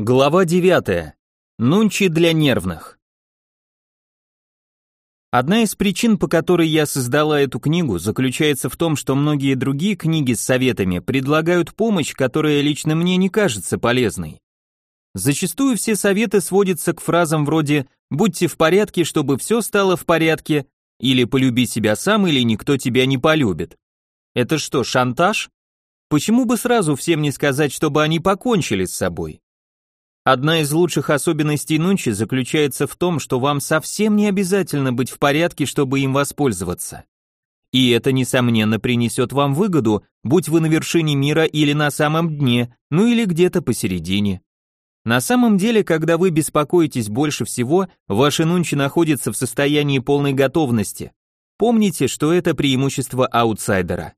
Глава 9. Нунчи для нервных. Одна из причин, по которой я создала эту книгу, заключается в том, что многие другие книги с советами предлагают помощь, которая лично мне не кажется полезной. Зачастую все советы сводятся к фразам вроде «будьте в порядке, чтобы все стало в порядке» или «полюби себя сам, или никто тебя не полюбит». Это что, шантаж? Почему бы сразу всем не сказать, чтобы они покончили с собой? Одна из лучших особенностей Нунчи заключается в том, что вам совсем не обязательно быть в порядке, чтобы им воспользоваться. И это, несомненно, принесет вам выгоду, будь вы на вершине мира или на самом дне, ну или где-то посередине. На самом деле, когда вы беспокоитесь больше всего, ваши нунчи находятся в состоянии полной готовности. Помните, что это преимущество аутсайдера.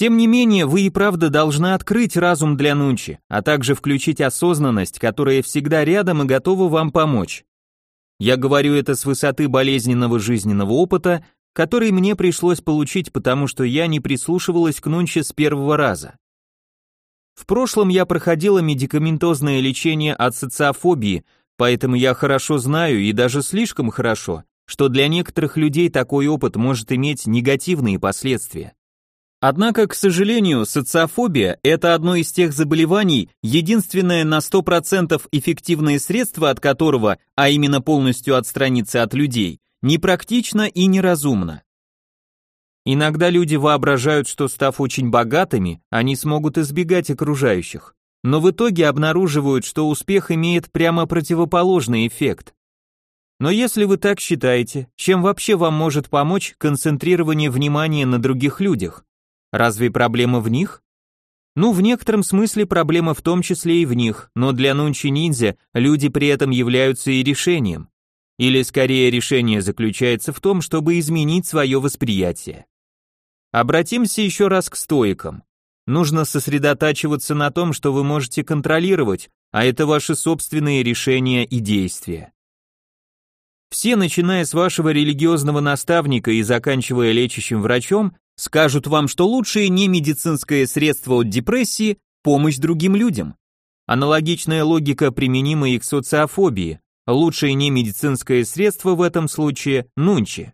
Тем не менее, вы и правда должны открыть разум для Нунчи, а также включить осознанность, которая всегда рядом и готова вам помочь. Я говорю это с высоты болезненного жизненного опыта, который мне пришлось получить, потому что я не прислушивалась к Нунче с первого раза. В прошлом я проходила медикаментозное лечение от социофобии, поэтому я хорошо знаю и даже слишком хорошо, что для некоторых людей такой опыт может иметь негативные последствия. Однако, к сожалению, социофобия – это одно из тех заболеваний, единственное на 100% эффективное средство от которого, а именно полностью отстраниться от людей, непрактично и неразумно. Иногда люди воображают, что став очень богатыми, они смогут избегать окружающих, но в итоге обнаруживают, что успех имеет прямо противоположный эффект. Но если вы так считаете, чем вообще вам может помочь концентрирование внимания на других людях? Разве проблема в них? Ну, в некотором смысле проблема в том числе и в них, но для нунчи-ниндзя люди при этом являются и решением. Или скорее решение заключается в том, чтобы изменить свое восприятие. Обратимся еще раз к стоикам. Нужно сосредотачиваться на том, что вы можете контролировать, а это ваши собственные решения и действия. Все, начиная с вашего религиозного наставника и заканчивая лечащим врачом, скажут вам, что лучшее не медицинское средство от депрессии – помощь другим людям. Аналогичная логика применима и к социофобии. Лучшее не медицинское средство в этом случае – нунчи.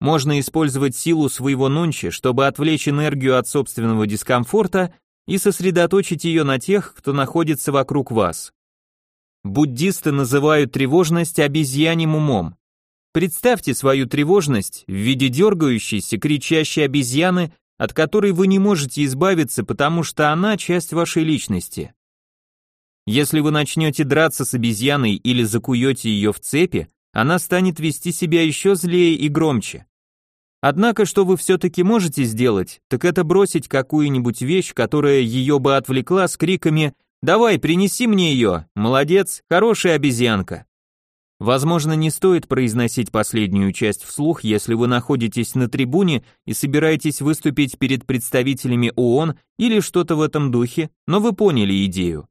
Можно использовать силу своего нунчи, чтобы отвлечь энергию от собственного дискомфорта и сосредоточить ее на тех, кто находится вокруг вас. Буддисты называют тревожность обезьяним умом. Представьте свою тревожность в виде дергающейся, кричащей обезьяны, от которой вы не можете избавиться, потому что она часть вашей личности. Если вы начнете драться с обезьяной или закуете ее в цепи, она станет вести себя еще злее и громче. Однако, что вы все-таки можете сделать, так это бросить какую-нибудь вещь, которая ее бы отвлекла с криками «Давай, принеси мне ее! Молодец, хорошая обезьянка!» Возможно, не стоит произносить последнюю часть вслух, если вы находитесь на трибуне и собираетесь выступить перед представителями ООН или что-то в этом духе, но вы поняли идею.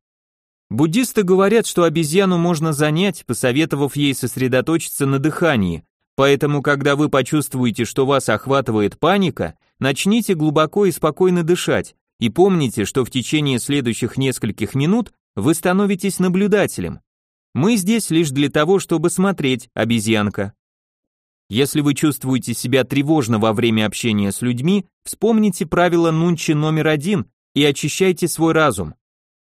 Буддисты говорят, что обезьяну можно занять, посоветовав ей сосредоточиться на дыхании, поэтому когда вы почувствуете, что вас охватывает паника, начните глубоко и спокойно дышать, и помните, что в течение следующих нескольких минут вы становитесь наблюдателем, мы здесь лишь для того, чтобы смотреть, обезьянка. Если вы чувствуете себя тревожно во время общения с людьми, вспомните правило Нунчи номер один и очищайте свой разум.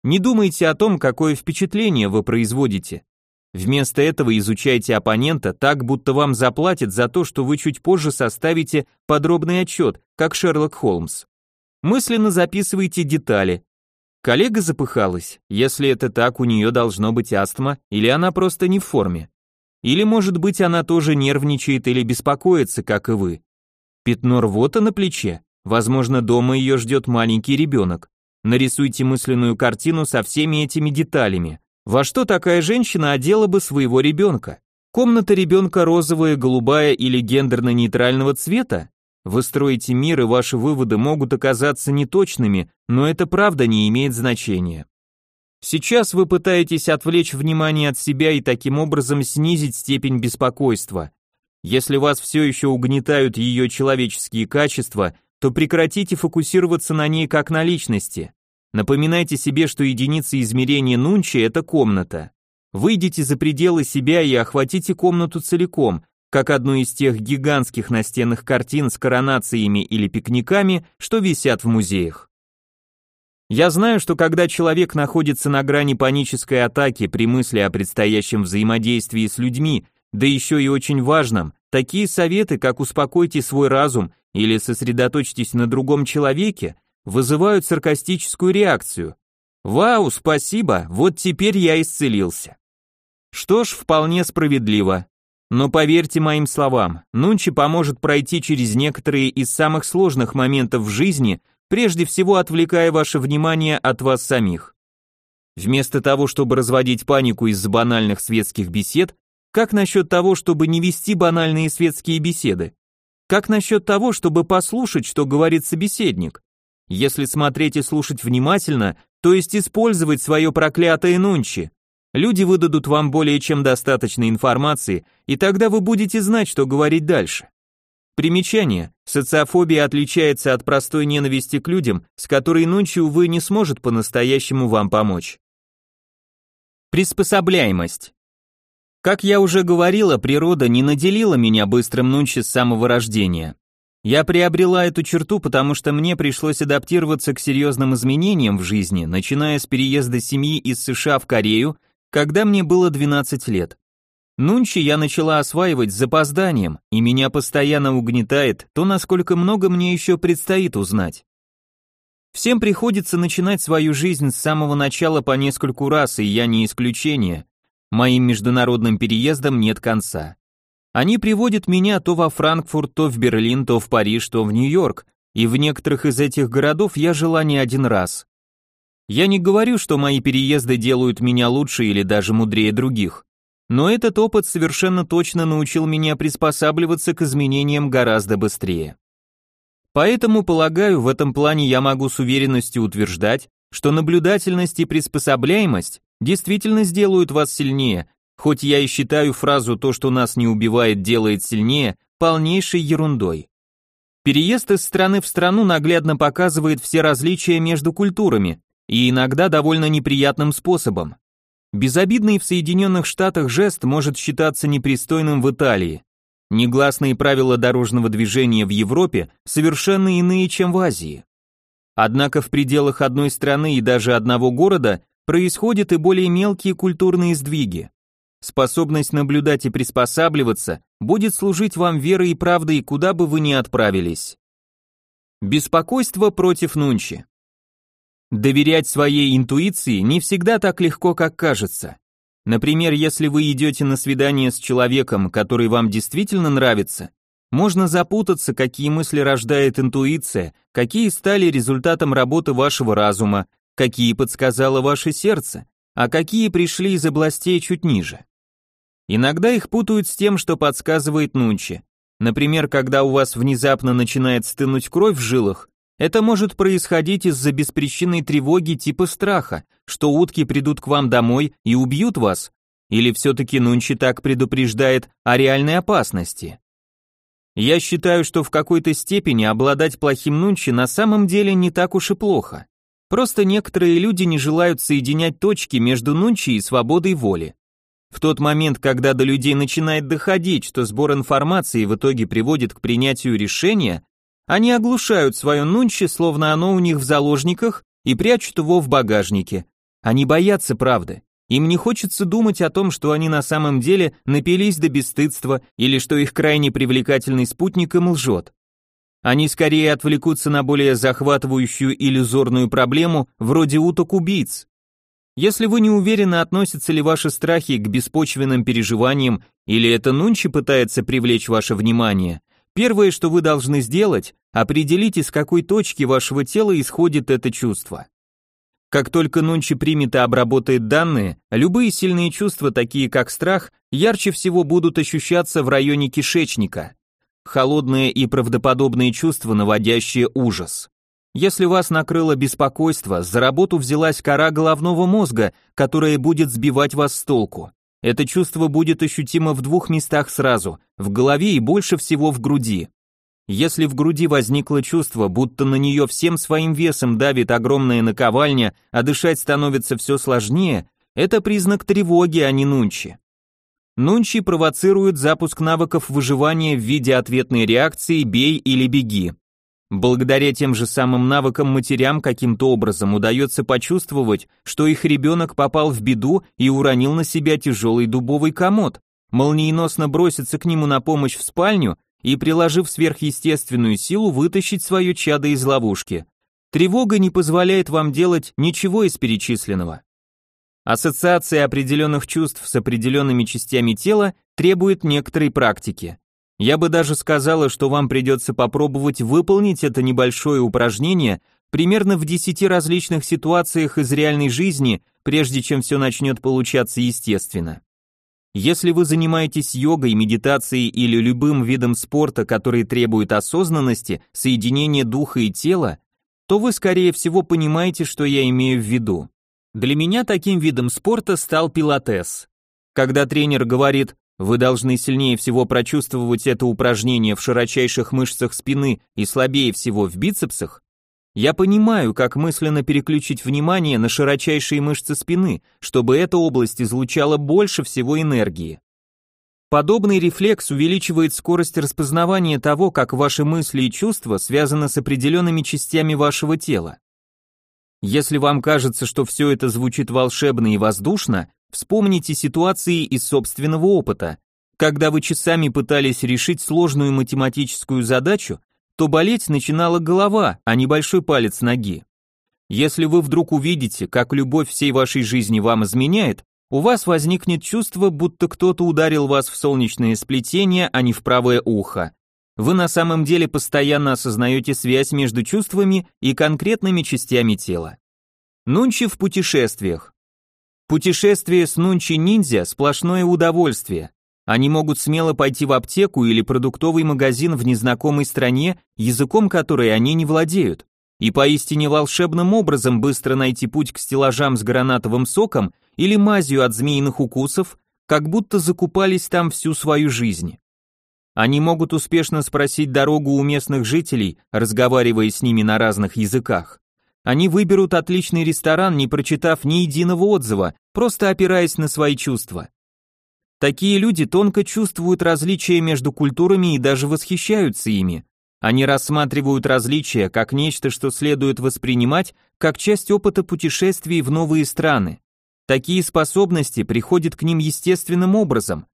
Не думайте о том, какое впечатление вы производите. Вместо этого изучайте оппонента так, будто вам заплатят за то, что вы чуть позже составите подробный отчет, как Шерлок Холмс. Мысленно записывайте детали, Коллега запыхалась. Если это так, у нее должно быть астма, или она просто не в форме. Или, может быть, она тоже нервничает или беспокоится, как и вы. Пятно рвота на плече. Возможно, дома ее ждет маленький ребенок. Нарисуйте мысленную картину со всеми этими деталями. Во что такая женщина одела бы своего ребенка? Комната ребенка розовая, голубая или гендерно-нейтрального цвета? Вы строите мир, и ваши выводы могут оказаться неточными, но это правда не имеет значения. Сейчас вы пытаетесь отвлечь внимание от себя и таким образом снизить степень беспокойства. Если вас все еще угнетают ее человеческие качества, то прекратите фокусироваться на ней как на личности. Напоминайте себе, что единица измерения Нунчи – это комната. Выйдите за пределы себя и охватите комнату целиком, как одну из тех гигантских настенных картин с коронациями или пикниками, что висят в музеях. Я знаю, что когда человек находится на грани панической атаки при мысли о предстоящем взаимодействии с людьми, да еще и очень важном, такие советы, как успокойте свой разум или сосредоточьтесь на другом человеке, вызывают саркастическую реакцию. Вау, спасибо, вот теперь я исцелился. Что ж, вполне справедливо. Но поверьте моим словам, Нунчи поможет пройти через некоторые из самых сложных моментов в жизни, прежде всего отвлекая ваше внимание от вас самих. Вместо того, чтобы разводить панику из-за банальных светских бесед, как насчет того, чтобы не вести банальные светские беседы? Как насчет того, чтобы послушать, что говорит собеседник? Если смотреть и слушать внимательно, то есть использовать свое проклятое нунчи, люди выдадут вам более чем достаточно информации, и тогда вы будете знать, что говорить дальше. Примечание. Социофобия отличается от простой ненависти к людям, с которой нунчи, увы, не сможет по-настоящему вам помочь. Приспособляемость. Как я уже говорила, природа не наделила меня быстрым нунчи с самого рождения. Я приобрела эту черту, потому что мне пришлось адаптироваться к серьезным изменениям в жизни, начиная с переезда семьи из США в Корею, когда мне было 12 лет. Нунчи я начала осваивать с запозданием, и меня постоянно угнетает то, насколько много мне еще предстоит узнать. Всем приходится начинать свою жизнь с самого начала по нескольку раз, и я не исключение. Моим международным переездам нет конца. Они приводят меня то во Франкфурт, то в Берлин, то в Париж, то в Нью-Йорк, и в некоторых из этих городов я жила не один раз. Я не говорю, что мои переезды делают меня лучше или даже мудрее других, но этот опыт совершенно точно научил меня приспосабливаться к изменениям гораздо быстрее. Поэтому, полагаю, в этом плане я могу с уверенностью утверждать, что наблюдательность и приспособляемость действительно сделают вас сильнее, хоть я и считаю фразу «то, что нас не убивает, делает сильнее» полнейшей ерундой. Переезд из страны в страну наглядно показывает все различия между культурами, и иногда довольно неприятным способом. Безобидный в Соединенных Штатах жест может считаться непристойным в Италии. Негласные правила дорожного движения в Европе совершенно иные, чем в Азии. Однако в пределах одной страны и даже одного города происходят и более мелкие культурные сдвиги. Способность наблюдать и приспосабливаться будет служить вам верой и правдой, куда бы вы ни отправились. Беспокойство против Нунчи. Доверять своей интуиции не всегда так легко, как кажется. Например, если вы идете на свидание с человеком, который вам действительно нравится, можно запутаться, какие мысли рождает интуиция, какие стали результатом работы вашего разума, какие подсказало ваше сердце, а какие пришли из областей чуть ниже. Иногда их путают с тем, что подсказывает Нунчи. Например, когда у вас внезапно начинает стынуть кровь в жилах, это может происходить из-за беспричинной тревоги типа страха, что утки придут к вам домой и убьют вас, или все-таки Нунчи так предупреждает о реальной опасности. Я считаю, что в какой-то степени обладать плохим Нунчи на самом деле не так уж и плохо. Просто некоторые люди не желают соединять точки между нунчи и свободой воли. В тот момент, когда до людей начинает доходить, что сбор информации в итоге приводит к принятию решения, они оглушают свое нунчи, словно оно у них в заложниках, и прячут его в багажнике. Они боятся правды. Им не хочется думать о том, что они на самом деле напились до бесстыдства или что их крайне привлекательный спутник им лжет. Они скорее отвлекутся на более захватывающую иллюзорную проблему, вроде уток-убийц. Если вы не уверены, относятся ли ваши страхи к беспочвенным переживаниям, или это Нунчи пытается привлечь ваше внимание, первое, что вы должны сделать, определить, из какой точки вашего тела исходит это чувство. Как только Нунчи примет и обработает данные, любые сильные чувства, такие как страх, ярче всего будут ощущаться в районе кишечника холодные и правдоподобные чувства, наводящие ужас. Если вас накрыло беспокойство, за работу взялась кора головного мозга, которая будет сбивать вас с толку. Это чувство будет ощутимо в двух местах сразу, в голове и больше всего в груди. Если в груди возникло чувство, будто на нее всем своим весом давит огромная наковальня, а дышать становится все сложнее, это признак тревоги, а не нунчи. Нунчи провоцирует запуск навыков выживания в виде ответной реакции «бей или беги». Благодаря тем же самым навыкам матерям каким-то образом удается почувствовать, что их ребенок попал в беду и уронил на себя тяжелый дубовый комод, молниеносно броситься к нему на помощь в спальню и, приложив сверхъестественную силу, вытащить свое чадо из ловушки. Тревога не позволяет вам делать ничего из перечисленного. Ассоциация определенных чувств с определенными частями тела требует некоторой практики. Я бы даже сказала, что вам придется попробовать выполнить это небольшое упражнение примерно в 10 различных ситуациях из реальной жизни, прежде чем все начнет получаться естественно. Если вы занимаетесь йогой, медитацией или любым видом спорта, который требует осознанности, соединения духа и тела, то вы скорее всего понимаете, что я имею в виду. Для меня таким видом спорта стал пилатес. Когда тренер говорит «Вы должны сильнее всего прочувствовать это упражнение в широчайших мышцах спины и слабее всего в бицепсах», я понимаю, как мысленно переключить внимание на широчайшие мышцы спины, чтобы эта область излучала больше всего энергии. Подобный рефлекс увеличивает скорость распознавания того, как ваши мысли и чувства связаны с определенными частями вашего тела. Если вам кажется, что все это звучит волшебно и воздушно, вспомните ситуации из собственного опыта. Когда вы часами пытались решить сложную математическую задачу, то болеть начинала голова, а не большой палец ноги. Если вы вдруг увидите, как любовь всей вашей жизни вам изменяет, у вас возникнет чувство, будто кто-то ударил вас в солнечное сплетение, а не в правое ухо вы на самом деле постоянно осознаете связь между чувствами и конкретными частями тела. Нунчи в путешествиях. Путешествие с нунчи-ниндзя – сплошное удовольствие. Они могут смело пойти в аптеку или продуктовый магазин в незнакомой стране, языком которой они не владеют, и поистине волшебным образом быстро найти путь к стеллажам с гранатовым соком или мазью от змеиных укусов, как будто закупались там всю свою жизнь. Они могут успешно спросить дорогу у местных жителей, разговаривая с ними на разных языках. Они выберут отличный ресторан, не прочитав ни единого отзыва, просто опираясь на свои чувства. Такие люди тонко чувствуют различия между культурами и даже восхищаются ими. Они рассматривают различия как нечто, что следует воспринимать как часть опыта путешествий в новые страны. Такие способности приходят к ним естественным образом,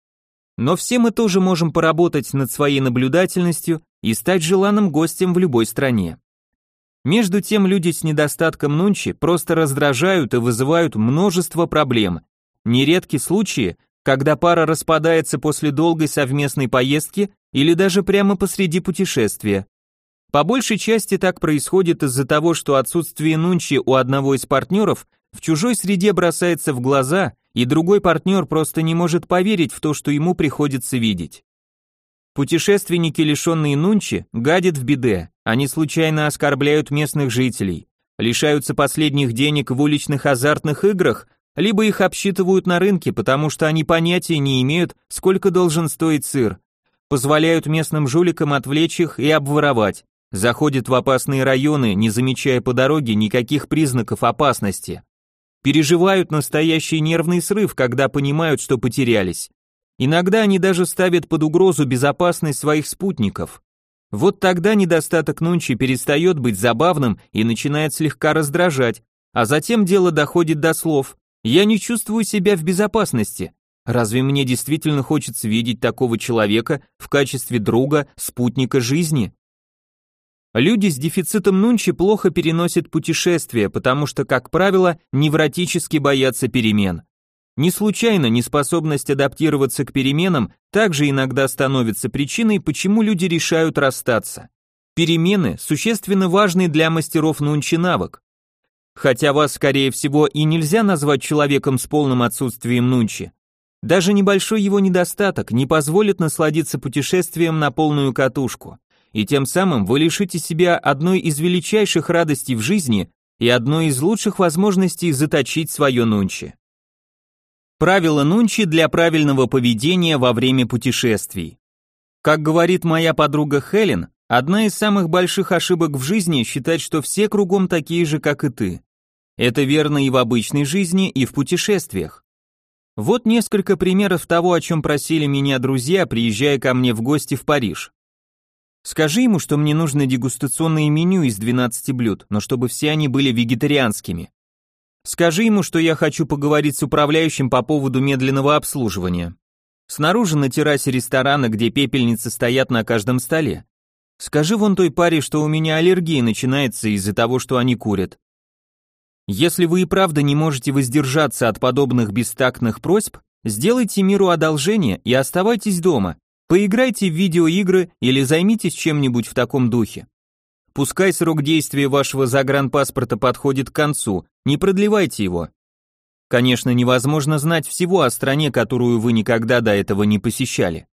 но все мы тоже можем поработать над своей наблюдательностью и стать желанным гостем в любой стране. Между тем люди с недостатком нунчи просто раздражают и вызывают множество проблем. Нередки случаи, когда пара распадается после долгой совместной поездки или даже прямо посреди путешествия. По большей части так происходит из-за того, что отсутствие нунчи у одного из партнеров в чужой среде бросается в глаза и другой партнер просто не может поверить в то, что ему приходится видеть. Путешественники, лишенные нунчи, гадят в беде, они случайно оскорбляют местных жителей, лишаются последних денег в уличных азартных играх, либо их обсчитывают на рынке, потому что они понятия не имеют, сколько должен стоить сыр, позволяют местным жуликам отвлечь их и обворовать, заходят в опасные районы, не замечая по дороге никаких признаков опасности. Переживают настоящий нервный срыв, когда понимают, что потерялись. Иногда они даже ставят под угрозу безопасность своих спутников. Вот тогда недостаток нунчи перестает быть забавным и начинает слегка раздражать, а затем дело доходит до слов «я не чувствую себя в безопасности». Разве мне действительно хочется видеть такого человека в качестве друга, спутника жизни? Люди с дефицитом нунчи плохо переносят путешествия, потому что, как правило, невротически боятся перемен. Не случайно неспособность адаптироваться к переменам также иногда становится причиной, почему люди решают расстаться. Перемены существенно важны для мастеров нунчи навык. Хотя вас, скорее всего, и нельзя назвать человеком с полным отсутствием нунчи. Даже небольшой его недостаток не позволит насладиться путешествием на полную катушку и тем самым вы лишите себя одной из величайших радостей в жизни и одной из лучших возможностей заточить свое нунчи. Правила нунчи для правильного поведения во время путешествий. Как говорит моя подруга Хелен, Одна из самых больших ошибок в жизни считать, что все кругом такие же, как и ты. Это верно и в обычной жизни, и в путешествиях. Вот несколько примеров того, о чем просили меня друзья, приезжая ко мне в гости в Париж. Скажи ему, что мне нужно дегустационное меню из 12 блюд, но чтобы все они были вегетарианскими. Скажи ему, что я хочу поговорить с управляющим по поводу медленного обслуживания. Снаружи на террасе ресторана, где пепельницы стоят на каждом столе. Скажи вон той паре, что у меня аллергия начинается из-за того, что они курят. Если вы и правда не можете воздержаться от подобных бестактных просьб, сделайте миру одолжение и оставайтесь дома. Поиграйте в видеоигры или займитесь чем-нибудь в таком духе. Пускай срок действия вашего загранпаспорта подходит к концу, не продлевайте его. Конечно, невозможно знать всего о стране, которую вы никогда до этого не посещали.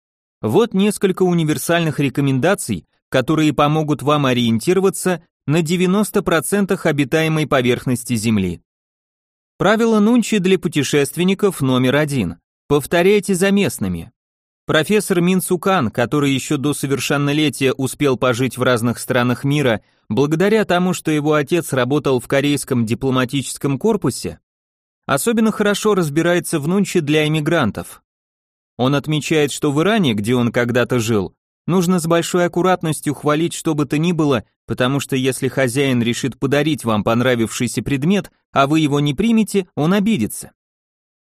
Вот несколько универсальных рекомендаций, которые помогут вам ориентироваться на 90% обитаемой поверхности Земли. Правило Нунчи для путешественников номер один. Повторяйте за местными. Профессор Мин Цукан, который еще до совершеннолетия успел пожить в разных странах мира, благодаря тому, что его отец работал в корейском дипломатическом корпусе, особенно хорошо разбирается в нунче для эмигрантов. Он отмечает, что в Иране, где он когда-то жил, Нужно с большой аккуратностью хвалить что бы то ни было, потому что если хозяин решит подарить вам понравившийся предмет, а вы его не примете, он обидится.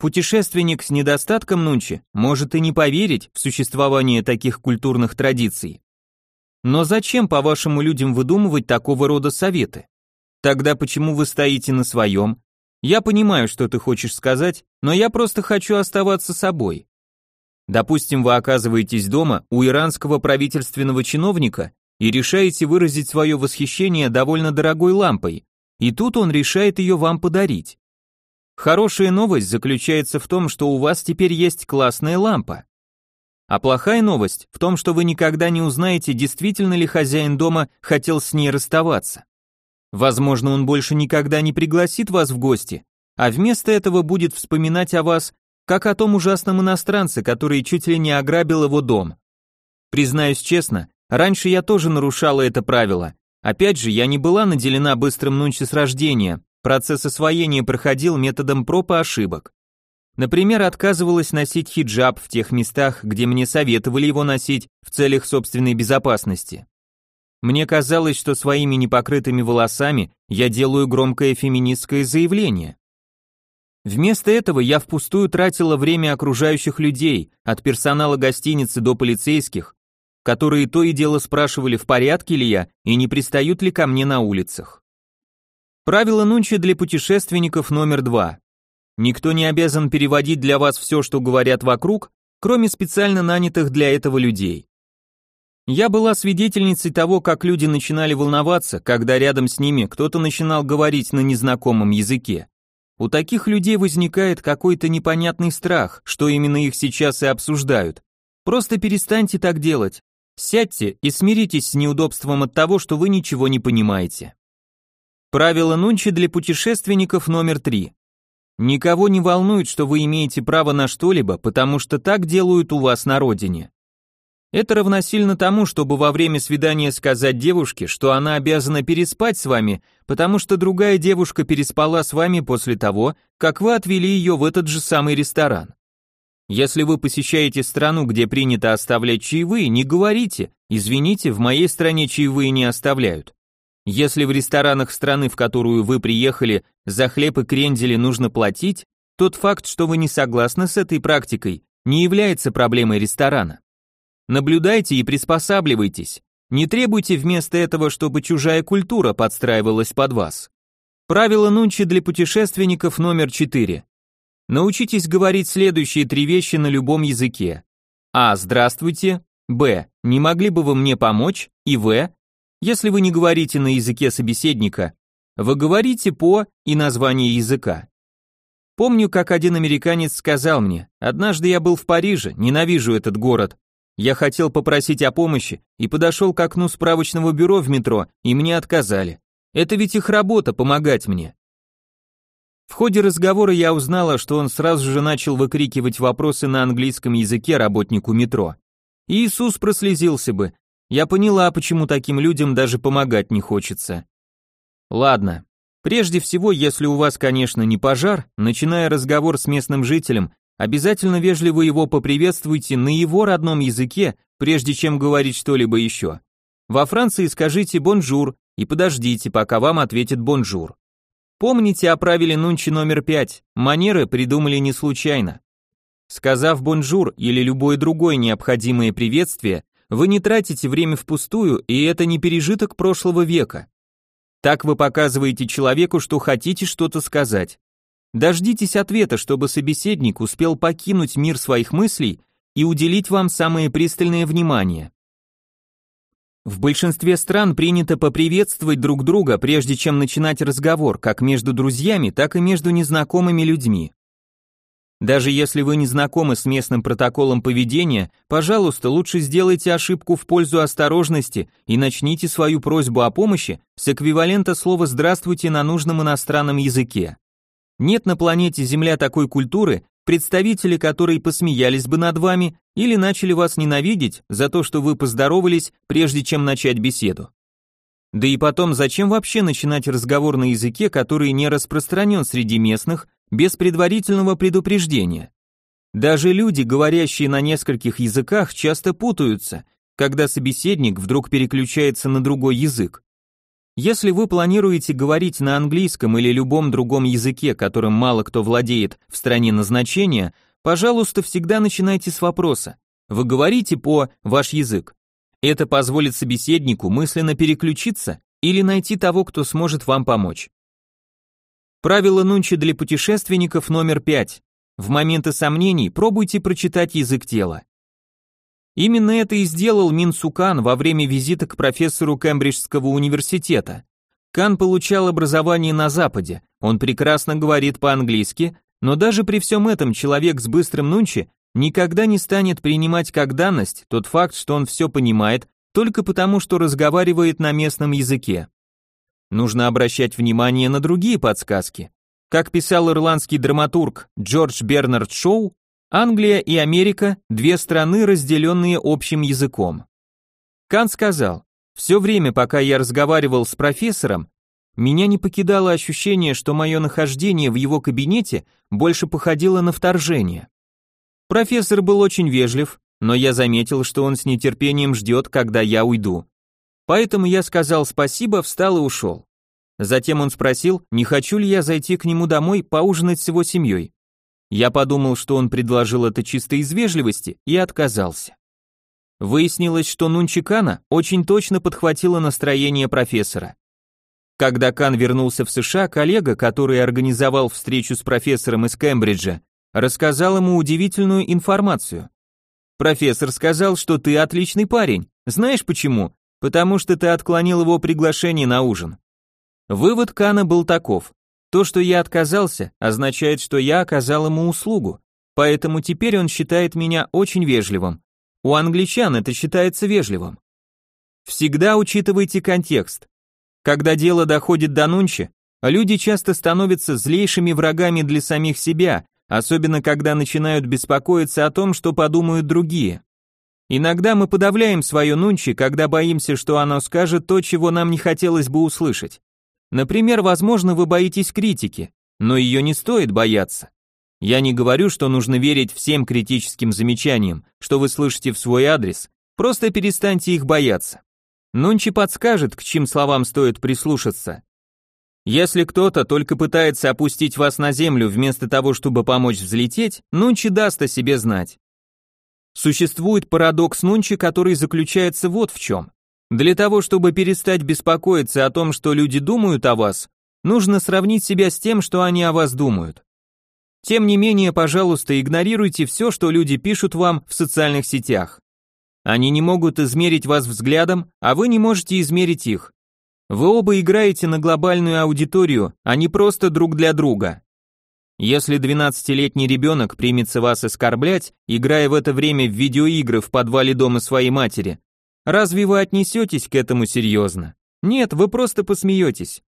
Путешественник с недостатком нунчи может и не поверить в существование таких культурных традиций. Но зачем, по-вашему, людям выдумывать такого рода советы? Тогда почему вы стоите на своем? Я понимаю, что ты хочешь сказать, но я просто хочу оставаться собой. Допустим, вы оказываетесь дома у иранского правительственного чиновника и решаете выразить свое восхищение довольно дорогой лампой, и тут он решает ее вам подарить. Хорошая новость заключается в том, что у вас теперь есть классная лампа. А плохая новость в том, что вы никогда не узнаете, действительно ли хозяин дома хотел с ней расставаться. Возможно, он больше никогда не пригласит вас в гости, а вместо этого будет вспоминать о вас как о том ужасном иностранце, который чуть ли не ограбил его дом. Признаюсь честно, раньше я тоже нарушала это правило. Опять же, я не была наделена быстрым нунчи с рождения, процесс освоения проходил методом проб и ошибок. Например, отказывалась носить хиджаб в тех местах, где мне советовали его носить в целях собственной безопасности. Мне казалось, что своими непокрытыми волосами я делаю громкое феминистское заявление. Вместо этого я впустую тратила время окружающих людей, от персонала гостиницы до полицейских, которые то и дело спрашивали, в порядке ли я и не пристают ли ко мне на улицах. Правило Нунчи для путешественников номер два. Никто не обязан переводить для вас все, что говорят вокруг, кроме специально нанятых для этого людей. Я была свидетельницей того, как люди начинали волноваться, когда рядом с ними кто-то начинал говорить на незнакомом языке. У таких людей возникает какой-то непонятный страх, что именно их сейчас и обсуждают. Просто перестаньте так делать. Сядьте и смиритесь с неудобством от того, что вы ничего не понимаете. Правило Нунчи для путешественников номер три. Никого не волнует, что вы имеете право на что-либо, потому что так делают у вас на родине. Это равносильно тому, чтобы во время свидания сказать девушке, что она обязана переспать с вами, потому что другая девушка переспала с вами после того, как вы отвели ее в этот же самый ресторан. Если вы посещаете страну, где принято оставлять чаевые, не говорите «извините, в моей стране чаевые не оставляют». Если в ресторанах страны, в которую вы приехали, за хлеб и крендели нужно платить, тот факт, что вы не согласны с этой практикой, не является проблемой ресторана. Наблюдайте и приспосабливайтесь. Не требуйте вместо этого, чтобы чужая культура подстраивалась под вас. Правило Нунчи для путешественников номер 4. Научитесь говорить следующие три вещи на любом языке. А. Здравствуйте. Б. Не могли бы вы мне помочь? И В. Если вы не говорите на языке собеседника, вы говорите по и название языка. Помню, как один американец сказал мне, однажды я был в Париже, ненавижу этот город, я хотел попросить о помощи и подошел к окну справочного бюро в метро, и мне отказали. Это ведь их работа помогать мне. В ходе разговора я узнала, что он сразу же начал выкрикивать вопросы на английском языке работнику метро. Иисус прослезился бы. Я поняла, почему таким людям даже помогать не хочется. Ладно. Прежде всего, если у вас, конечно, не пожар, начиная разговор с местным жителем, обязательно вежливо его поприветствуйте на его родном языке, прежде чем говорить что-либо еще. Во Франции скажите «бонжур» и подождите, пока вам ответит «бонжур». Помните о правиле Нунчи номер пять. Манеры придумали не случайно. Сказав «бонжур» или любое другое необходимое приветствие, вы не тратите время впустую, и это не пережиток прошлого века. Так вы показываете человеку, что хотите что-то сказать. Дождитесь ответа, чтобы собеседник успел покинуть мир своих мыслей и уделить вам самое пристальное внимание. В большинстве стран принято поприветствовать друг друга, прежде чем начинать разговор, как между друзьями, так и между незнакомыми людьми. Даже если вы не знакомы с местным протоколом поведения, пожалуйста, лучше сделайте ошибку в пользу осторожности и начните свою просьбу о помощи с эквивалента слова «здравствуйте» на нужном иностранном языке. Нет на планете Земля такой культуры, представители которой посмеялись бы над вами или начали вас ненавидеть за то, что вы поздоровались, прежде чем начать беседу. Да и потом, зачем вообще начинать разговор на языке, который не распространен среди местных, без предварительного предупреждения? Даже люди, говорящие на нескольких языках, часто путаются, когда собеседник вдруг переключается на другой язык. Если вы планируете говорить на английском или любом другом языке, которым мало кто владеет в стране назначения, пожалуйста, всегда начинайте с вопроса. Вы говорите по ваш язык. Это позволит собеседнику мысленно переключиться или найти того, кто сможет вам помочь. Правило Нунчи для путешественников номер пять. В моменты сомнений пробуйте прочитать язык тела. Именно это и сделал Мин Сукан во время визита к профессору Кембриджского университета. Кан получал образование на Западе, он прекрасно говорит по-английски, но даже при всем этом человек с быстрым нунчи никогда не станет принимать как данность тот факт, что он все понимает, только потому, что разговаривает на местном языке. Нужно обращать внимание на другие подсказки. Как писал ирландский драматург Джордж Бернард Шоу, Англия и Америка – две страны, разделенные общим языком. Кан сказал, все время, пока я разговаривал с профессором, меня не покидало ощущение, что мое нахождение в его кабинете больше походило на вторжение. Профессор был очень вежлив, но я заметил, что он с нетерпением ждет, когда я уйду. Поэтому я сказал спасибо, встал и ушел. Затем он спросил, не хочу ли я зайти к нему домой поужинать с его семьей. Я подумал, что он предложил это чисто из вежливости, и отказался. Выяснилось, что Нунчикана очень точно подхватила настроение профессора. Когда Кан вернулся в США, коллега, который организовал встречу с профессором из Кембриджа, рассказал ему удивительную информацию. Профессор сказал, что ты отличный парень. Знаешь почему? Потому что ты отклонил его приглашение на ужин. Вывод Кана был таков. То, что я отказался, означает, что я оказал ему услугу. Поэтому теперь он считает меня очень вежливым. У англичан это считается вежливым. Всегда учитывайте контекст. Когда дело доходит до нунчи, люди часто становятся злейшими врагами для самих себя, особенно когда начинают беспокоиться о том, что подумают другие. Иногда мы подавляем свое нунчи, когда боимся, что оно скажет то, чего нам не хотелось бы услышать. Например, возможно, вы боитесь критики, но ее не стоит бояться. Я не говорю, что нужно верить всем критическим замечаниям, что вы слышите в свой адрес, просто перестаньте их бояться. Нунчи подскажет, к чьим словам стоит прислушаться. Если кто-то только пытается опустить вас на землю вместо того, чтобы помочь взлететь, Нунчи даст о себе знать. Существует парадокс Нунчи, который заключается вот в чем. Для того, чтобы перестать беспокоиться о том, что люди думают о вас, нужно сравнить себя с тем, что они о вас думают. Тем не менее, пожалуйста, игнорируйте все, что люди пишут вам в социальных сетях. Они не могут измерить вас взглядом, а вы не можете измерить их. Вы оба играете на глобальную аудиторию, а не просто друг для друга. Если 12-летний ребенок примется вас оскорблять, играя в это время в видеоигры в подвале дома своей матери, разве вы отнесетесь к этому серьезно? Нет, вы просто посмеетесь.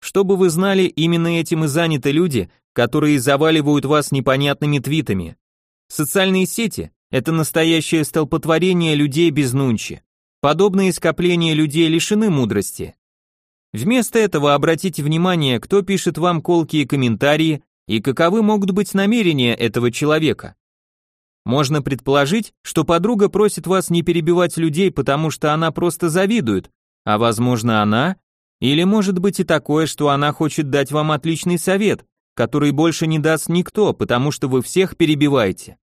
Чтобы вы знали, именно этим и заняты люди, которые заваливают вас непонятными твитами. Социальные сети – это настоящее столпотворение людей без нунчи. Подобные скопления людей лишены мудрости. Вместо этого обратите внимание, кто пишет вам колкие комментарии и каковы могут быть намерения этого человека. Можно предположить, что подруга просит вас не перебивать людей, потому что она просто завидует, а возможно она, или может быть и такое, что она хочет дать вам отличный совет, который больше не даст никто, потому что вы всех перебиваете.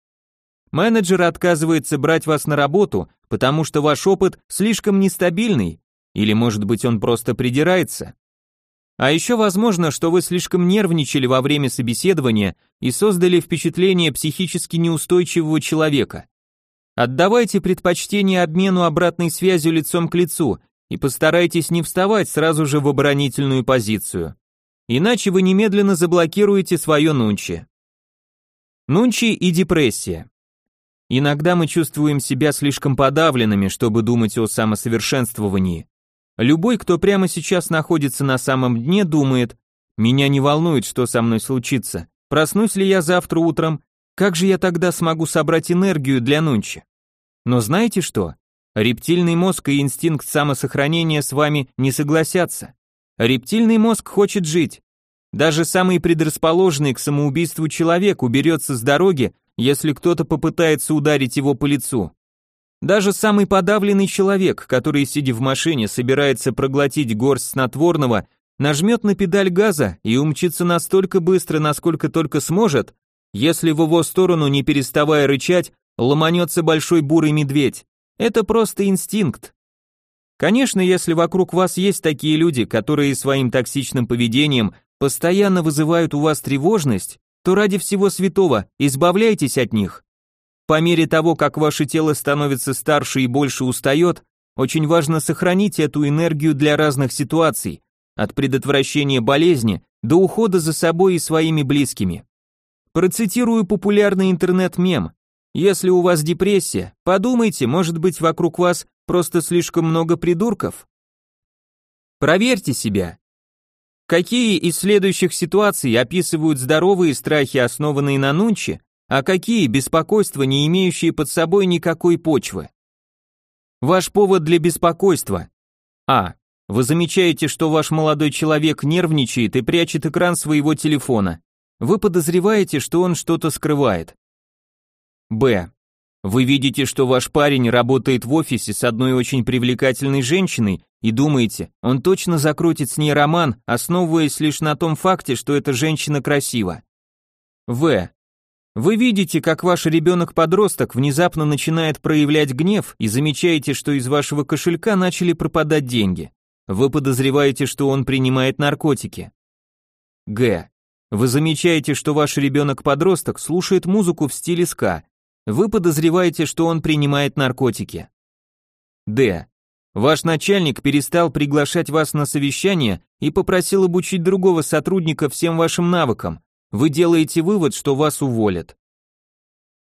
Менеджер отказывается брать вас на работу, потому что ваш опыт слишком нестабильный, или может быть он просто придирается. А еще возможно, что вы слишком нервничали во время собеседования и создали впечатление психически неустойчивого человека. Отдавайте предпочтение обмену обратной связью лицом к лицу и постарайтесь не вставать сразу же в оборонительную позицию. Иначе вы немедленно заблокируете свое нунчи. Нунчи и депрессия. Иногда мы чувствуем себя слишком подавленными, чтобы думать о самосовершенствовании. Любой, кто прямо сейчас находится на самом дне, думает, меня не волнует, что со мной случится, проснусь ли я завтра утром, как же я тогда смогу собрать энергию для нунчи? Но знаете что? Рептильный мозг и инстинкт самосохранения с вами не согласятся. Рептильный мозг хочет жить. Даже самый предрасположенный к самоубийству человек уберется с дороги, если кто-то попытается ударить его по лицу. Даже самый подавленный человек, который, сидя в машине, собирается проглотить горсть снотворного, нажмет на педаль газа и умчится настолько быстро, насколько только сможет, если в его сторону, не переставая рычать, ломанется большой бурый медведь. Это просто инстинкт. Конечно, если вокруг вас есть такие люди, которые своим токсичным поведением постоянно вызывают у вас тревожность, то ради всего святого избавляйтесь от них. По мере того, как ваше тело становится старше и больше устает, очень важно сохранить эту энергию для разных ситуаций, от предотвращения болезни до ухода за собой и своими близкими. Процитирую популярный интернет-мем. Если у вас депрессия, подумайте, может быть вокруг вас просто слишком много придурков? Проверьте себя. Какие из следующих ситуаций описывают здоровые страхи, основанные на нунче, а какие беспокойства, не имеющие под собой никакой почвы? Ваш повод для беспокойства. А. Вы замечаете, что ваш молодой человек нервничает и прячет экран своего телефона. Вы подозреваете, что он что-то скрывает. Б. Вы видите, что ваш парень работает в офисе с одной очень привлекательной женщиной и думаете, он точно закрутит с ней роман, основываясь лишь на том факте, что эта женщина красива. В. Вы видите, как ваш ребенок-подросток внезапно начинает проявлять гнев и замечаете, что из вашего кошелька начали пропадать деньги. Вы подозреваете, что он принимает наркотики. Г. Вы замечаете, что ваш ребенок-подросток слушает музыку в стиле ска, вы подозреваете, что он принимает наркотики. Д. Ваш начальник перестал приглашать вас на совещание и попросил обучить другого сотрудника всем вашим навыкам. Вы делаете вывод, что вас уволят.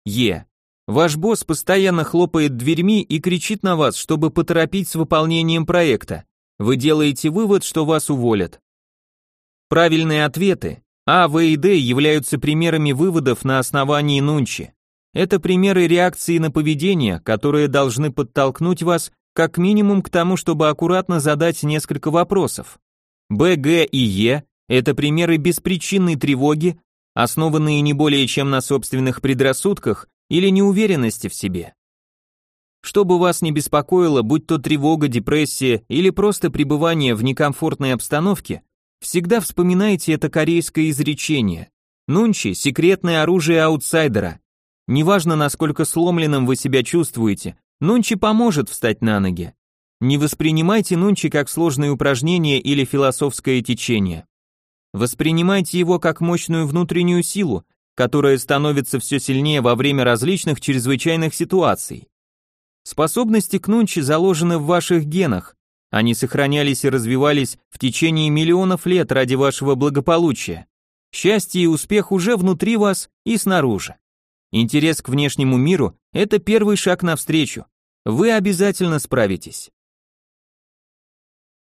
Е. Ваш босс постоянно хлопает дверьми и кричит на вас, чтобы поторопить с выполнением проекта. Вы делаете вывод, что вас уволят. Правильные ответы А, В и Д являются примерами выводов на основании Нунчи. Это примеры реакции на поведение, которые должны подтолкнуть вас как минимум к тому, чтобы аккуратно задать несколько вопросов. Б, Г и Е – это примеры беспричинной тревоги, основанные не более чем на собственных предрассудках или неуверенности в себе. Что бы вас ни беспокоило, будь то тревога, депрессия или просто пребывание в некомфортной обстановке, всегда вспоминайте это корейское изречение. Нунчи – секретное оружие аутсайдера. Неважно, насколько сломленным вы себя чувствуете, Нунчи поможет встать на ноги. Не воспринимайте Нунчи как сложное упражнение или философское течение. Воспринимайте его как мощную внутреннюю силу, которая становится все сильнее во время различных чрезвычайных ситуаций. Способности к Нунчи заложены в ваших генах, они сохранялись и развивались в течение миллионов лет ради вашего благополучия. Счастье и успех уже внутри вас и снаружи. Интерес к внешнему миру – это первый шаг навстречу. Вы обязательно справитесь.